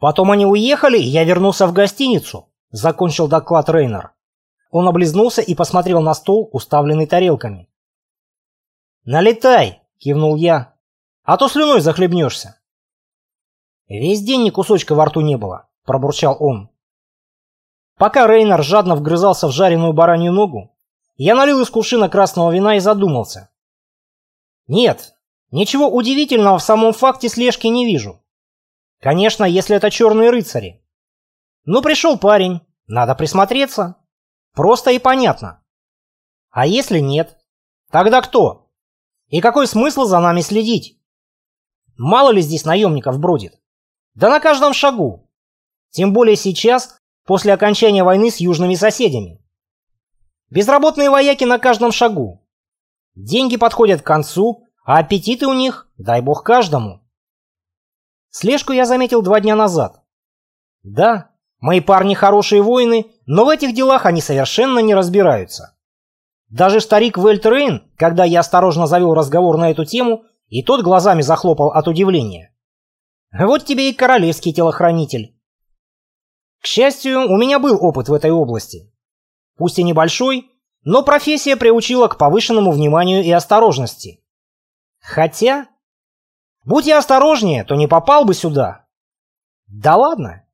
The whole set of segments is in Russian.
Потом они уехали, я вернулся в гостиницу, закончил доклад Рейнер. Он облизнулся и посмотрел на стол, уставленный тарелками. «Налетай!» — кивнул я. «А то слюной захлебнешься». «Весь день ни кусочка во рту не было», — пробурчал он. Пока Рейнер жадно вгрызался в жареную баранью ногу, я налил из кувшина красного вина и задумался. Нет, ничего удивительного в самом факте слежки не вижу. Конечно, если это черные рыцари. Ну, пришел парень, надо присмотреться. Просто и понятно. А если нет? Тогда кто? И какой смысл за нами следить? Мало ли здесь наемников бродит? Да на каждом шагу. Тем более сейчас, после окончания войны с южными соседями. Безработные вояки на каждом шагу. Деньги подходят к концу, а аппетиты у них, дай бог каждому. Слежку я заметил два дня назад. Да, мои парни хорошие воины, но в этих делах они совершенно не разбираются. Даже старик Вельтрейн, когда я осторожно завел разговор на эту тему, и тот глазами захлопал от удивления. Вот тебе и королевский телохранитель. К счастью, у меня был опыт в этой области пусть и небольшой, но профессия приучила к повышенному вниманию и осторожности. Хотя, будь я осторожнее, то не попал бы сюда. Да ладно,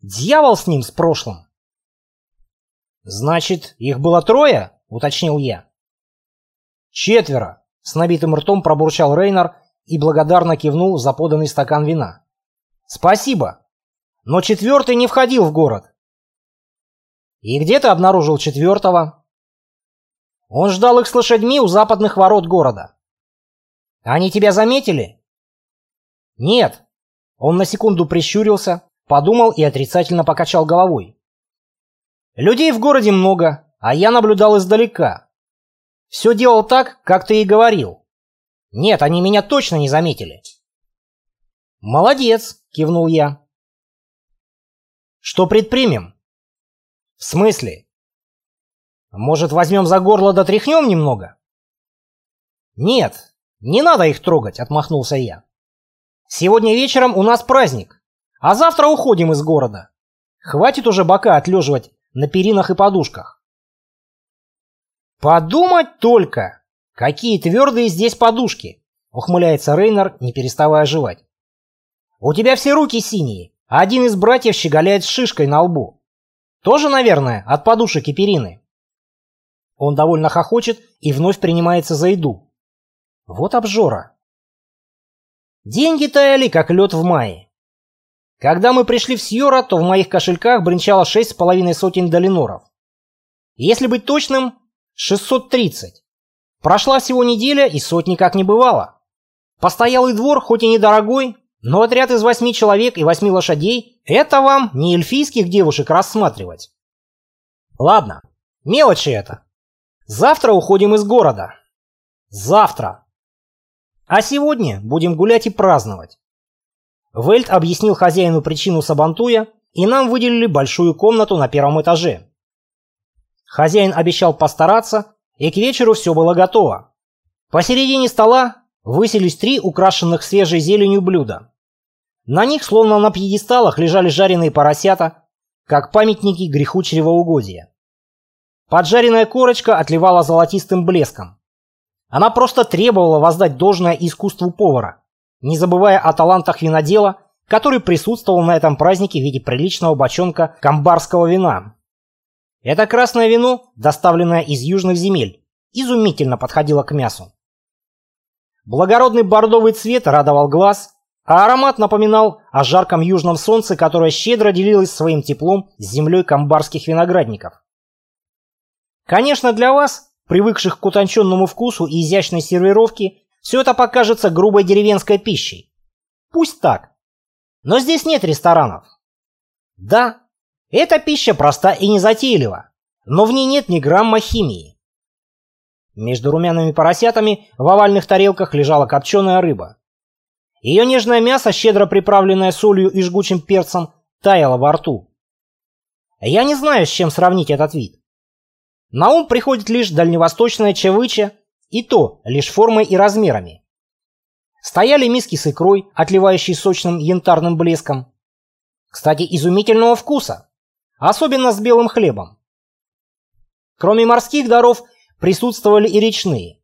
дьявол с ним с прошлым. Значит, их было трое, уточнил я. Четверо, с набитым ртом пробурчал Рейнар и благодарно кивнул за поданный стакан вина. Спасибо, но четвертый не входил в город. «И где ты обнаружил четвертого?» «Он ждал их с лошадьми у западных ворот города». «Они тебя заметили?» «Нет». Он на секунду прищурился, подумал и отрицательно покачал головой. «Людей в городе много, а я наблюдал издалека. Все делал так, как ты и говорил. Нет, они меня точно не заметили». «Молодец», — кивнул я. «Что предпримем?» «В смысле? Может, возьмем за горло да тряхнем немного?» «Нет, не надо их трогать», — отмахнулся я. «Сегодня вечером у нас праздник, а завтра уходим из города. Хватит уже бока отлеживать на перинах и подушках». «Подумать только! Какие твердые здесь подушки!» — ухмыляется Рейнер, не переставая жевать. «У тебя все руки синие, а один из братьев щеголяет с шишкой на лбу. Тоже, наверное, от подушек и перины. Он довольно хохочет и вновь принимается за еду. Вот обжора. Деньги таяли, как лед в мае. Когда мы пришли в Сьора, то в моих кошельках бренчало шесть с половиной сотен долиноров. Если быть точным, 630. Прошла всего неделя, и сотни как не бывало. Постоялый двор, хоть и недорогой, но отряд из восьми человек и восьми лошадей – это вам не эльфийских девушек рассматривать. Ладно, мелочи это. Завтра уходим из города. Завтра. А сегодня будем гулять и праздновать. Вельт объяснил хозяину причину Сабантуя, и нам выделили большую комнату на первом этаже. Хозяин обещал постараться, и к вечеру все было готово. Посередине стола высились три украшенных свежей зеленью блюда. На них, словно на пьедесталах, лежали жареные поросята, как памятники греху чревоугодия. Поджаренная корочка отливала золотистым блеском. Она просто требовала воздать должное искусству повара, не забывая о талантах винодела, который присутствовал на этом празднике в виде приличного бочонка камбарского вина. Это красное вино, доставленное из южных земель, изумительно подходило к мясу. Благородный бордовый цвет радовал глаз, а аромат напоминал о жарком южном солнце, которое щедро делилось своим теплом с землей камбарских виноградников. Конечно, для вас, привыкших к утонченному вкусу и изящной сервировке, все это покажется грубой деревенской пищей. Пусть так. Но здесь нет ресторанов. Да, эта пища проста и незатейлива, но в ней нет ни грамма химии. Между румяными поросятами в овальных тарелках лежала копченая рыба. Ее нежное мясо, щедро приправленное солью и жгучим перцем, таяло во рту. Я не знаю, с чем сравнить этот вид. На ум приходит лишь дальневосточная чавыча, и то лишь формой и размерами. Стояли миски с икрой, отливающей сочным янтарным блеском. Кстати, изумительного вкуса. Особенно с белым хлебом. Кроме морских даров присутствовали и речные.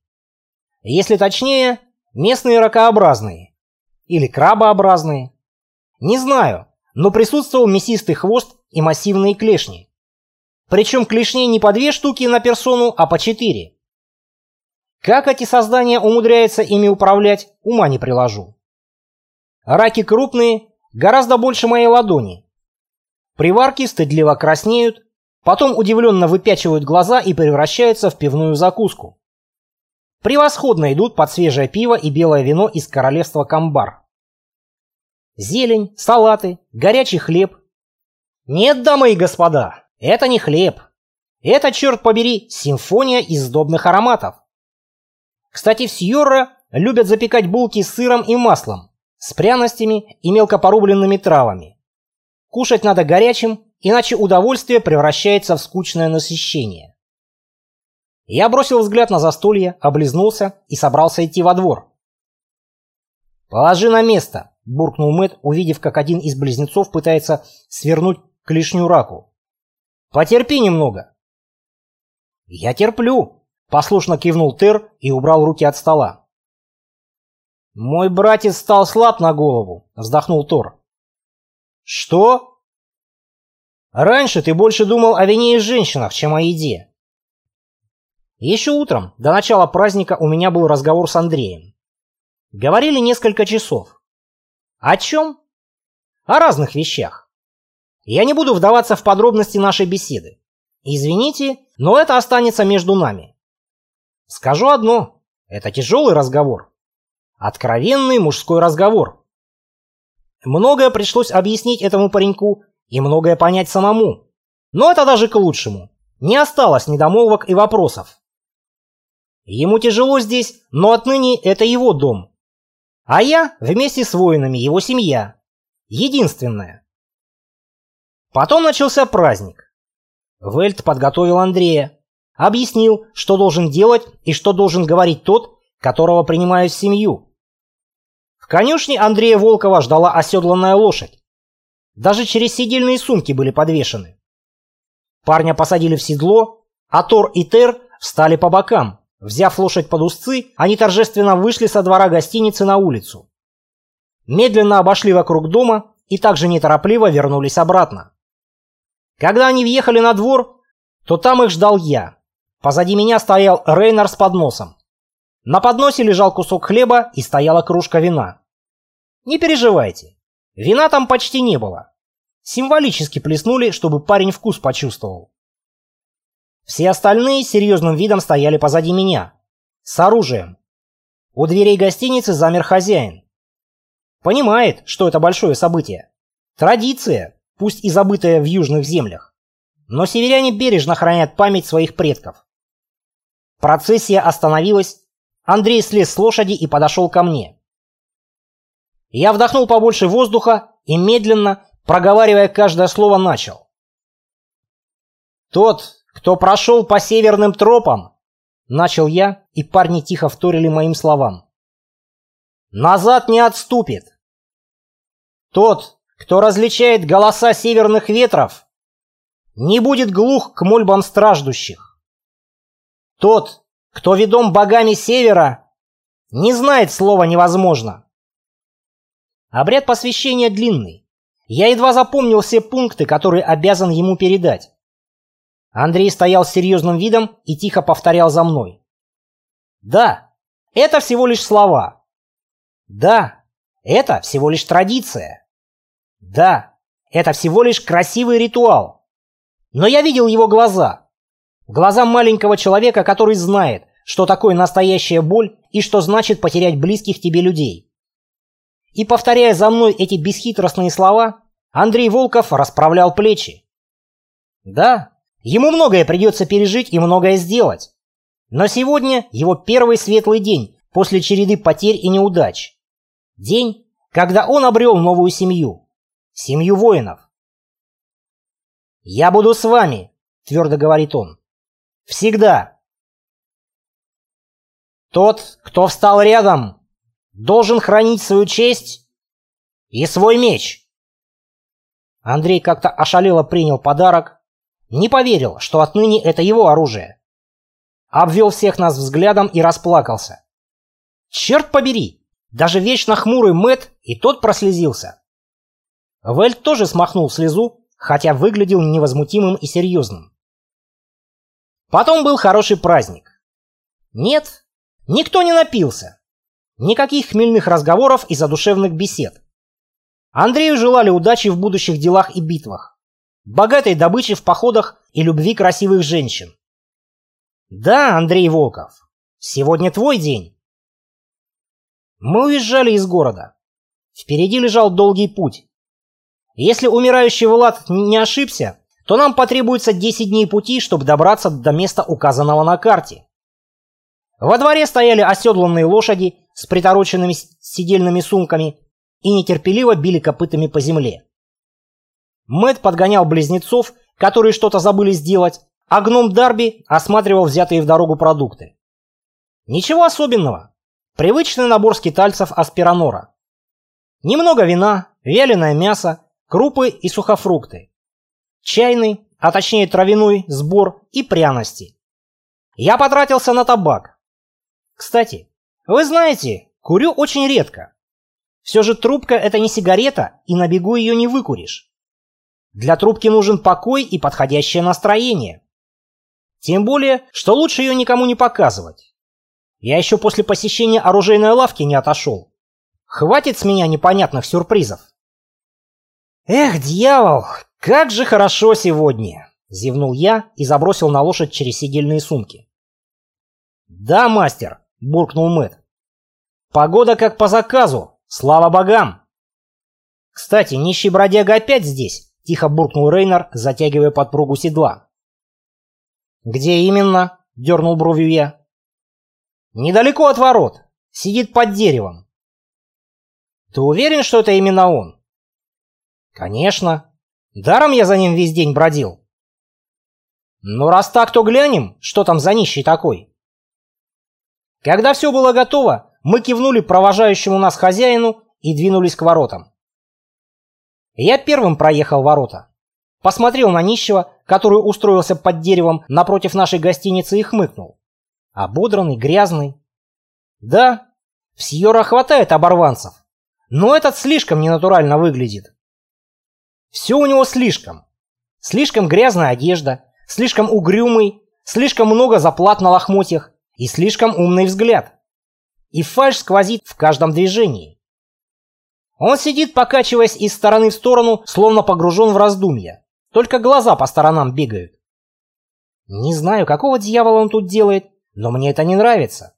Если точнее, местные ракообразные. Или крабообразные. Не знаю, но присутствовал мясистый хвост и массивные клешни. Причем клешней не по две штуки на персону, а по четыре. Как эти создания умудряются ими управлять, ума не приложу. Раки крупные, гораздо больше моей ладони. Приварки стыдливо краснеют, потом удивленно выпячивают глаза и превращаются в пивную закуску. Превосходно идут под свежее пиво и белое вино из королевства Камбар. Зелень, салаты, горячий хлеб. Нет, дамы и господа, это не хлеб. Это, черт побери, симфония из сдобных ароматов. Кстати, в Сьорро любят запекать булки с сыром и маслом, с пряностями и мелко порубленными травами. Кушать надо горячим, иначе удовольствие превращается в скучное насыщение. Я бросил взгляд на застолье, облизнулся и собрался идти во двор. «Положи на место», — буркнул Мэт, увидев, как один из близнецов пытается свернуть клешню раку. «Потерпи немного». «Я терплю», Послушно кивнул Тер и убрал руки от стола. «Мой братец стал слаб на голову», — вздохнул Тор. «Что?» «Раньше ты больше думал о вине и женщинах, чем о еде». Еще утром, до начала праздника, у меня был разговор с Андреем. Говорили несколько часов. О чем? О разных вещах. Я не буду вдаваться в подробности нашей беседы. Извините, но это останется между нами. Скажу одно. Это тяжелый разговор. Откровенный мужской разговор. Многое пришлось объяснить этому пареньку и многое понять самому. Но это даже к лучшему. Не осталось недомолвок и вопросов. Ему тяжело здесь, но отныне это его дом. А я вместе с воинами его семья. Единственная. Потом начался праздник. Вельт подготовил Андрея. Объяснил, что должен делать и что должен говорить тот, которого принимают в семью. В конюшне Андрея Волкова ждала оседланная лошадь. Даже через сидельные сумки были подвешены. Парня посадили в седло, а Тор и Тер встали по бокам. Взяв лошадь под узцы, они торжественно вышли со двора гостиницы на улицу. Медленно обошли вокруг дома и также неторопливо вернулись обратно. Когда они въехали на двор, то там их ждал я. Позади меня стоял Рейнар с подносом. На подносе лежал кусок хлеба и стояла кружка вина. Не переживайте, вина там почти не было. Символически плеснули, чтобы парень вкус почувствовал. Все остальные серьезным видом стояли позади меня, с оружием. У дверей гостиницы замер хозяин. Понимает, что это большое событие. Традиция, пусть и забытая в южных землях. Но северяне бережно хранят память своих предков. Процессия остановилась. Андрей слез с лошади и подошел ко мне. Я вдохнул побольше воздуха и медленно, проговаривая каждое слово, начал. «Тот, кто прошел по северным тропам», — начал я, и парни тихо вторили моим словам. «Назад не отступит. Тот, кто различает голоса северных ветров, не будет глух к мольбам страждущих. Тот, кто ведом богами севера, не знает слова «невозможно». Обряд посвящения длинный. Я едва запомнил все пункты, которые обязан ему передать. Андрей стоял с серьезным видом и тихо повторял за мной. Да, это всего лишь слова. Да, это всего лишь традиция. Да, это всего лишь красивый ритуал. Но я видел его глаза. Глазам маленького человека, который знает, что такое настоящая боль и что значит потерять близких тебе людей. И повторяя за мной эти бесхитростные слова, Андрей Волков расправлял плечи. Да, ему многое придется пережить и многое сделать. Но сегодня его первый светлый день после череды потерь и неудач. День, когда он обрел новую семью. Семью воинов. «Я буду с вами», — твердо говорит он. Всегда. Тот, кто встал рядом, должен хранить свою честь и свой меч. Андрей как-то ошалело принял подарок, не поверил, что отныне это его оружие. Обвел всех нас взглядом и расплакался. Черт побери! Даже вечно хмурый Мэт и тот прослезился. Вельт тоже смахнул слезу, хотя выглядел невозмутимым и серьезным. Потом был хороший праздник. Нет, никто не напился. Никаких хмельных разговоров и задушевных бесед. Андрею желали удачи в будущих делах и битвах, богатой добычи в походах и любви красивых женщин. Да, Андрей Волков, сегодня твой день. Мы уезжали из города. Впереди лежал долгий путь. Если умирающий Влад не ошибся, то нам потребуется 10 дней пути, чтобы добраться до места, указанного на карте. Во дворе стояли оседланные лошади с притороченными сидельными сумками и нетерпеливо били копытами по земле. Мэт подгонял близнецов, которые что-то забыли сделать, а гном Дарби осматривал взятые в дорогу продукты. Ничего особенного. Привычный набор скитальцев аспиранора. Немного вина, вяленое мясо, крупы и сухофрукты. Чайный, а точнее травяной, сбор и пряности. Я потратился на табак. Кстати, вы знаете, курю очень редко. Все же трубка это не сигарета, и на бегу ее не выкуришь. Для трубки нужен покой и подходящее настроение. Тем более, что лучше ее никому не показывать. Я еще после посещения оружейной лавки не отошел. Хватит с меня непонятных сюрпризов. Эх, дьявол, как же хорошо сегодня, зевнул я и забросил на лошадь через сидельные сумки. Да, мастер, буркнул Мэт. Погода как по заказу, слава богам. Кстати, нищий бродяга опять здесь, тихо буркнул Рейнер, затягивая подпругу седла. Где именно? дернул бровью я. Недалеко от ворот, сидит под деревом. Ты уверен, что это именно он? Конечно. Даром я за ним весь день бродил. Ну раз так, то глянем, что там за нищий такой. Когда все было готово, мы кивнули провожающему нас хозяину и двинулись к воротам. Я первым проехал ворота. Посмотрел на нищего, который устроился под деревом напротив нашей гостиницы и хмыкнул. Ободранный, грязный. Да, в Сьора хватает оборванцев, но этот слишком ненатурально выглядит. Все у него слишком. Слишком грязная одежда, слишком угрюмый, слишком много заплат на лохмотьях и слишком умный взгляд. И фальшь сквозит в каждом движении. Он сидит, покачиваясь из стороны в сторону, словно погружен в раздумья. Только глаза по сторонам бегают. Не знаю, какого дьявола он тут делает, но мне это не нравится.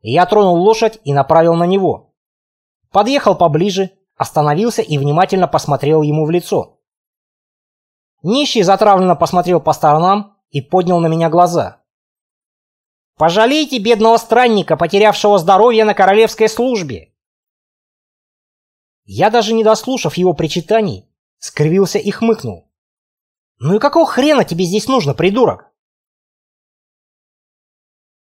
Я тронул лошадь и направил на него. Подъехал поближе, остановился и внимательно посмотрел ему в лицо. Нищий затравленно посмотрел по сторонам и поднял на меня глаза. «Пожалейте бедного странника, потерявшего здоровье на королевской службе!» Я даже не дослушав его причитаний, скривился и хмыкнул. «Ну и какого хрена тебе здесь нужно, придурок?»